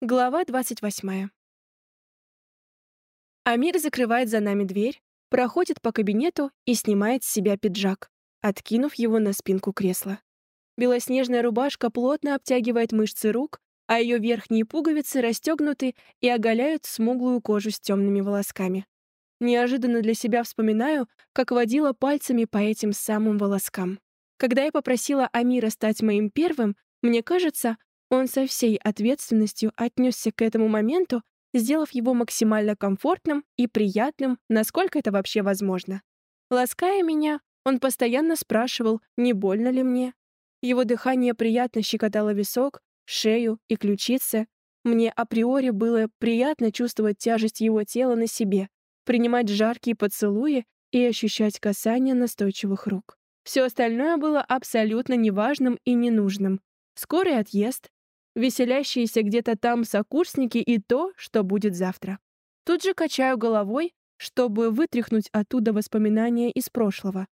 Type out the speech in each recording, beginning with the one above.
Глава 28. Амир закрывает за нами дверь, проходит по кабинету и снимает с себя пиджак, откинув его на спинку кресла. Белоснежная рубашка плотно обтягивает мышцы рук, а ее верхние пуговицы расстегнуты и оголяют смуглую кожу с темными волосками. Неожиданно для себя вспоминаю, как водила пальцами по этим самым волоскам. Когда я попросила Амира стать моим первым, мне кажется, он со всей ответственностью отнесся к этому моменту, сделав его максимально комфортным и приятным, насколько это вообще возможно. Лаская меня, он постоянно спрашивал, не больно ли мне. Его дыхание приятно щекотало висок, шею и ключицы. Мне априори было приятно чувствовать тяжесть его тела на себе, принимать жаркие поцелуи и ощущать касание настойчивых рук. Все остальное было абсолютно неважным и ненужным. Скорый отъезд, веселящиеся где-то там сокурсники и то, что будет завтра. Тут же качаю головой, чтобы вытряхнуть оттуда воспоминания из прошлого.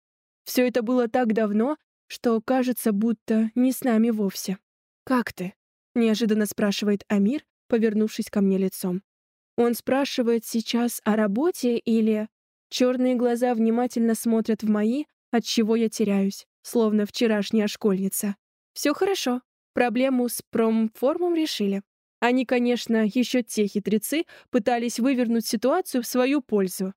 Все это было так давно, что кажется, будто не с нами вовсе. «Как ты?» — неожиданно спрашивает Амир, повернувшись ко мне лицом. Он спрашивает сейчас о работе или... Черные глаза внимательно смотрят в мои, от чего я теряюсь, словно вчерашняя школьница. Все хорошо. Проблему с промформом решили. Они, конечно, еще те хитрецы, пытались вывернуть ситуацию в свою пользу.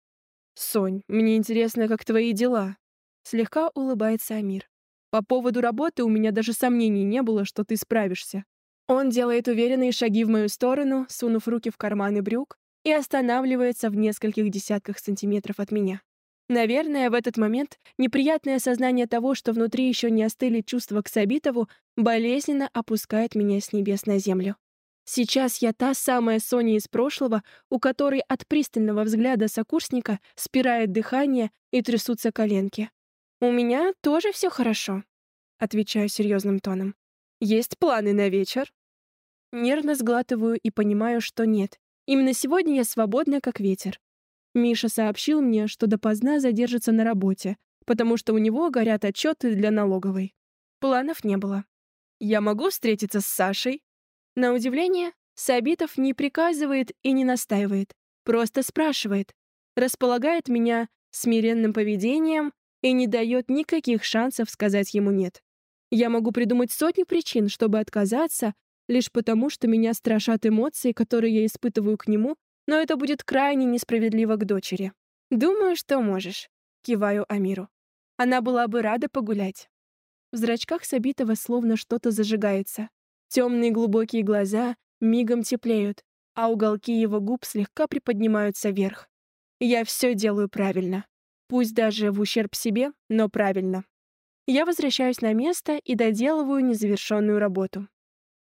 «Сонь, мне интересно, как твои дела?» Слегка улыбается Амир. «По поводу работы у меня даже сомнений не было, что ты справишься». Он делает уверенные шаги в мою сторону, сунув руки в карманы брюк, и останавливается в нескольких десятках сантиметров от меня. Наверное, в этот момент неприятное осознание того, что внутри еще не остыли чувства к Сабитову, болезненно опускает меня с небес на землю. Сейчас я та самая Соня из прошлого, у которой от пристального взгляда сокурсника спирает дыхание и трясутся коленки. «У меня тоже все хорошо», — отвечаю серьезным тоном. «Есть планы на вечер?» Нервно сглатываю и понимаю, что нет. Именно сегодня я свободна, как ветер. Миша сообщил мне, что допоздна задержится на работе, потому что у него горят отчеты для налоговой. Планов не было. Я могу встретиться с Сашей? На удивление, Сабитов не приказывает и не настаивает, просто спрашивает, располагает меня смиренным поведением и не дает никаких шансов сказать ему «нет». Я могу придумать сотни причин, чтобы отказаться, лишь потому, что меня страшат эмоции, которые я испытываю к нему, но это будет крайне несправедливо к дочери. «Думаю, что можешь», — киваю Амиру. Она была бы рада погулять. В зрачках Сабитова словно что-то зажигается. Темные глубокие глаза мигом теплеют, а уголки его губ слегка приподнимаются вверх. Я все делаю правильно. Пусть даже в ущерб себе, но правильно. Я возвращаюсь на место и доделываю незавершенную работу.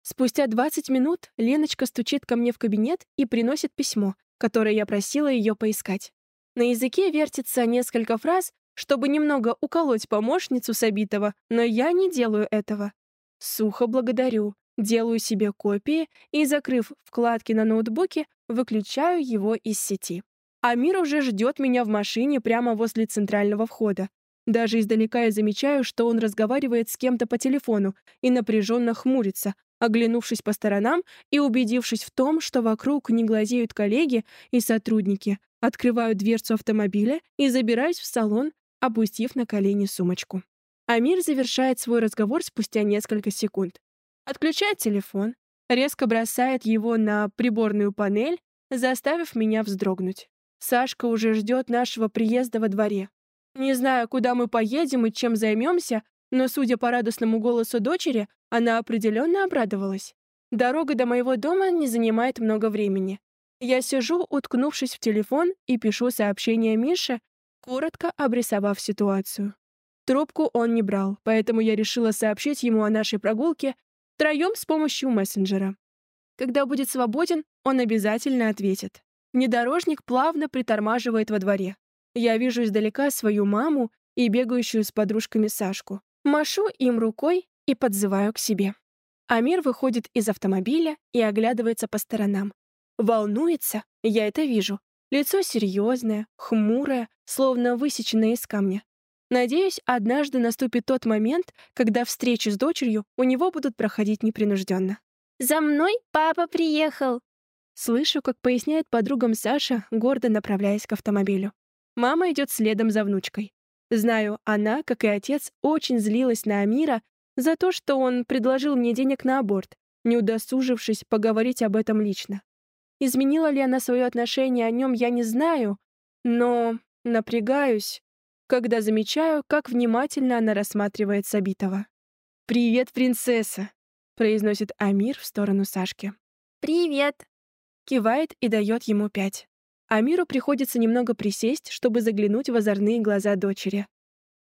Спустя 20 минут Леночка стучит ко мне в кабинет и приносит письмо, которое я просила ее поискать. На языке вертится несколько фраз, чтобы немного уколоть помощницу Сабитова, но я не делаю этого. Сухо благодарю, делаю себе копии и, закрыв вкладки на ноутбуке, выключаю его из сети. Амир уже ждет меня в машине прямо возле центрального входа. Даже издалека я замечаю, что он разговаривает с кем-то по телефону и напряженно хмурится, Оглянувшись по сторонам и убедившись в том, что вокруг не глазеют коллеги и сотрудники, открываю дверцу автомобиля и забираюсь в салон, опустив на колени сумочку. Амир завершает свой разговор спустя несколько секунд. Отключает телефон, резко бросает его на приборную панель, заставив меня вздрогнуть. Сашка уже ждет нашего приезда во дворе. Не знаю, куда мы поедем и чем займемся, но, судя по радостному голосу дочери, она определенно обрадовалась. Дорога до моего дома не занимает много времени. Я сижу, уткнувшись в телефон, и пишу сообщение Мише, коротко обрисовав ситуацию. Трубку он не брал, поэтому я решила сообщить ему о нашей прогулке втроем с помощью мессенджера. Когда будет свободен, он обязательно ответит. Внедорожник плавно притормаживает во дворе. Я вижу издалека свою маму и бегающую с подружками Сашку. Машу им рукой и подзываю к себе. Амир выходит из автомобиля и оглядывается по сторонам. Волнуется, я это вижу. Лицо серьезное, хмурое, словно высеченное из камня. Надеюсь, однажды наступит тот момент, когда встречи с дочерью у него будут проходить непринужденно. За мной папа приехал!» Слышу, как поясняет подругам Саша, гордо направляясь к автомобилю. Мама идет следом за внучкой. Знаю, она, как и отец, очень злилась на Амира за то, что он предложил мне денег на аборт, не удосужившись поговорить об этом лично. Изменила ли она свое отношение о нем, я не знаю, но напрягаюсь, когда замечаю, как внимательно она рассматривает Сабитова. «Привет, принцесса!» — произносит Амир в сторону Сашки. «Привет!» — кивает и дает ему пять. Амиру приходится немного присесть, чтобы заглянуть в озорные глаза дочери.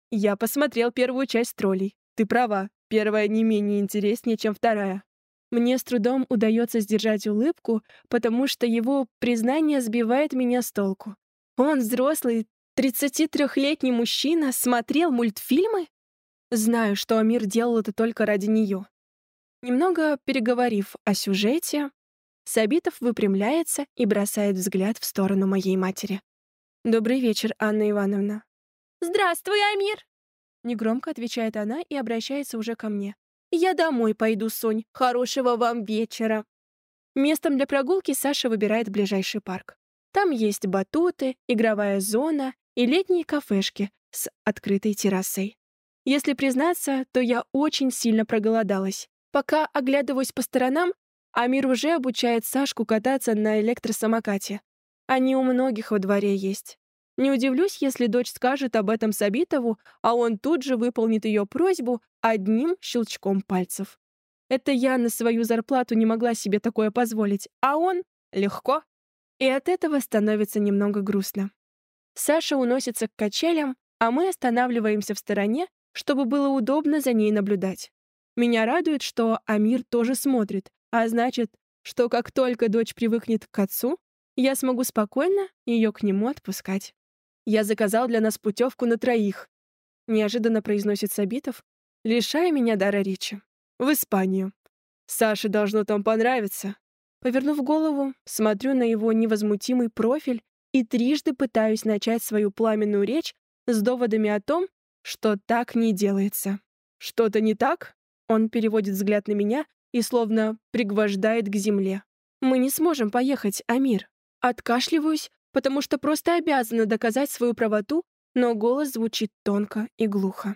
«Я посмотрел первую часть троллей. Ты права, первая не менее интереснее, чем вторая. Мне с трудом удается сдержать улыбку, потому что его признание сбивает меня с толку. Он взрослый, 33-летний мужчина, смотрел мультфильмы? Знаю, что Амир делал это только ради нее. Немного переговорив о сюжете, Сабитов выпрямляется и бросает взгляд в сторону моей матери. «Добрый вечер, Анна Ивановна». «Здравствуй, Амир!» Негромко отвечает она и обращается уже ко мне. «Я домой пойду, Сонь. Хорошего вам вечера». Местом для прогулки Саша выбирает ближайший парк. Там есть батуты, игровая зона и летние кафешки с открытой террасой. Если признаться, то я очень сильно проголодалась. Пока оглядываюсь по сторонам, Амир уже обучает Сашку кататься на электросамокате. Они у многих во дворе есть. Не удивлюсь, если дочь скажет об этом Сабитову, а он тут же выполнит ее просьбу одним щелчком пальцев. Это я на свою зарплату не могла себе такое позволить, а он — легко. И от этого становится немного грустно. Саша уносится к качелям, а мы останавливаемся в стороне, чтобы было удобно за ней наблюдать. Меня радует, что Амир тоже смотрит, а значит, что как только дочь привыкнет к отцу, я смогу спокойно ее к нему отпускать. Я заказал для нас путевку на троих. Неожиданно произносит Сабитов, лишая меня дара речи. В Испанию. Саше должно там понравиться. Повернув голову, смотрю на его невозмутимый профиль и трижды пытаюсь начать свою пламенную речь с доводами о том, что так не делается. Что-то не так? Он переводит взгляд на меня и словно пригвождает к земле. Мы не сможем поехать, Амир. Откашливаюсь, потому что просто обязана доказать свою правоту, но голос звучит тонко и глухо.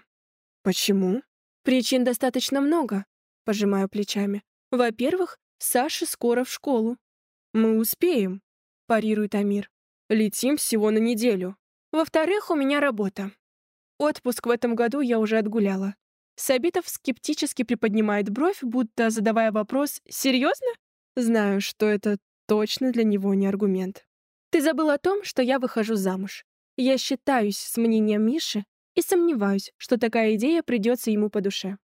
«Почему?» «Причин достаточно много», — пожимаю плечами. «Во-первых, Саша скоро в школу». «Мы успеем», — парирует Амир. «Летим всего на неделю. Во-вторых, у меня работа. Отпуск в этом году я уже отгуляла». Сабитов скептически приподнимает бровь, будто задавая вопрос «Серьезно?» Знаю, что это точно для него не аргумент. Ты забыл о том, что я выхожу замуж. Я считаюсь с мнением Миши и сомневаюсь, что такая идея придется ему по душе.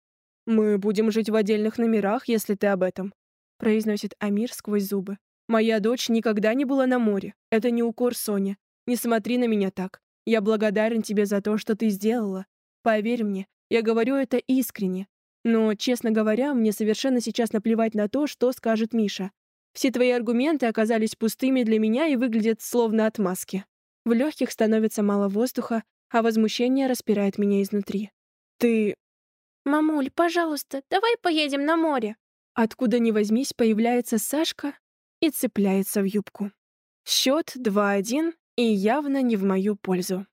«Мы будем жить в отдельных номерах, если ты об этом», произносит Амир сквозь зубы. «Моя дочь никогда не была на море. Это не укор Соня. Не смотри на меня так. Я благодарен тебе за то, что ты сделала. Поверь мне, я говорю это искренне. Но, честно говоря, мне совершенно сейчас наплевать на то, что скажет Миша. Все твои аргументы оказались пустыми для меня и выглядят словно отмазки. В легких становится мало воздуха, а возмущение распирает меня изнутри. Ты... «Мамуль, пожалуйста, давай поедем на море!» Откуда ни возьмись, появляется Сашка и цепляется в юбку. Счет 2-1 и явно не в мою пользу.